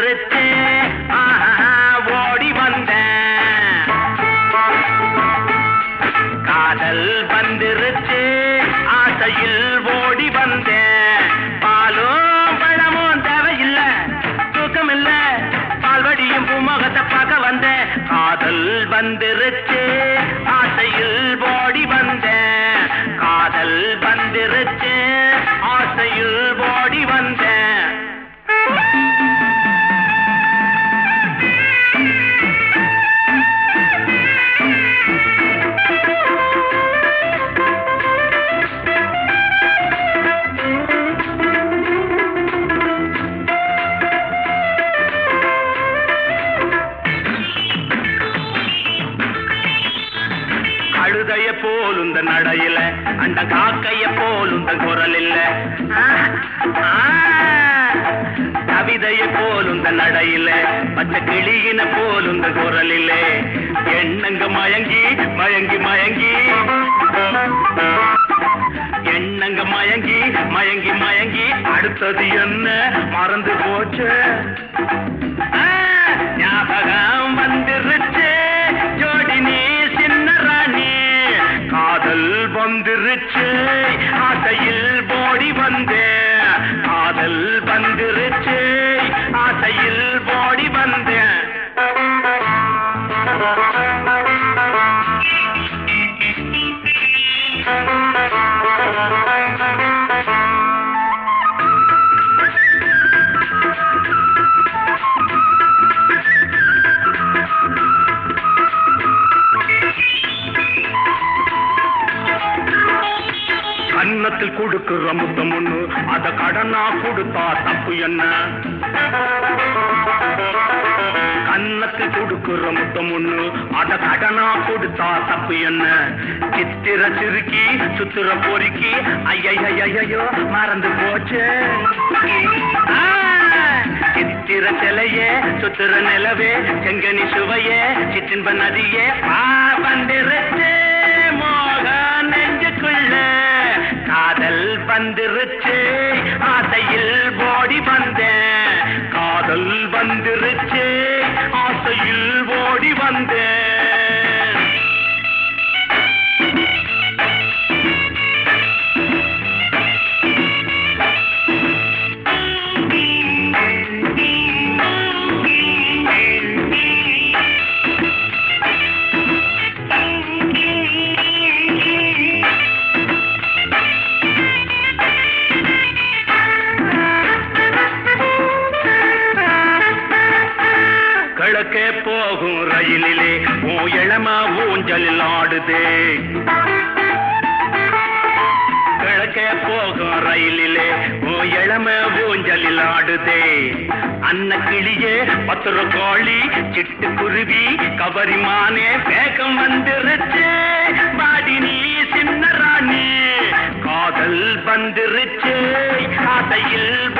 நிறுத்து ஓடி வந்த. காதல் வந்திருச்சு. ஆசையில் ஓடி வந்தேன் பாலோ பழமோ தேவையில்ல. தூக்கம் இல்ல பால்வடியும் பூமகத்தை பார்க்க வந்தேன் காதல் வந்திருச்சு. ஆசையில் ஓடி வந்தேன் காதல் வந்திருச்சு. ஆசையில் ஓடி வந்தேன் போல் போலுந்த நடையில அந்த காக்கைய போலுந்த குரல் இல்ல கவிதைய போலுந்த நடையில பச்சை கிளியின போலுந்த குரல் இல்ல எண்ணங்க மயங்கி மயங்கி மயங்கி. எண்ணங்க மயங்கி மயங்கி மயங்கி. அடுத்தது என்ன? மறந்து போச்சு. வந்துருச்சு. ஆசையில் போடி வந்தேன் காதல் வந்துருச்சு. ஆசையில் போடி வந்தேன் அன்னத்தில் கொடுக்கிற முத்தம் ஒண்ணு. அத கடனா கொடுத்தா தப்பு என்ன? கன்னத்தில் கொடுக்கிற முத்தம் ஒண்ணு. அத கடனா கொடுத்தா தப்பு என்ன? சித்திர சிறுக்கி சுத்திர பொறுக்கி ஐயையோ மறந்து போச்சு. சித்திர சிலையே சுத்திர நிலவே செங்கனி சுவையே சிற்றின்ப நதியே பா வந்துருச்சு. ஆசையில் ஓடி வந்தேன். காதல் வந்துருச்சு. ஆசையில் ஓடி வந்தேன். போகும் ஓ இளமா ஊஞ்சலில் ஆடுதே கிழக்கே போகும் ரயிலிலே ஓ இளம ஊஞ்சலில் ஆடுதே அன்ன கிளியே பத்திர கோழி சிட்டு குருவி கவரிமானே வேகம் வந்துருச்சு. பாடி நீ சின்ன ராணி காதல் வந்துருச்சு. ஆசையில் ஓடி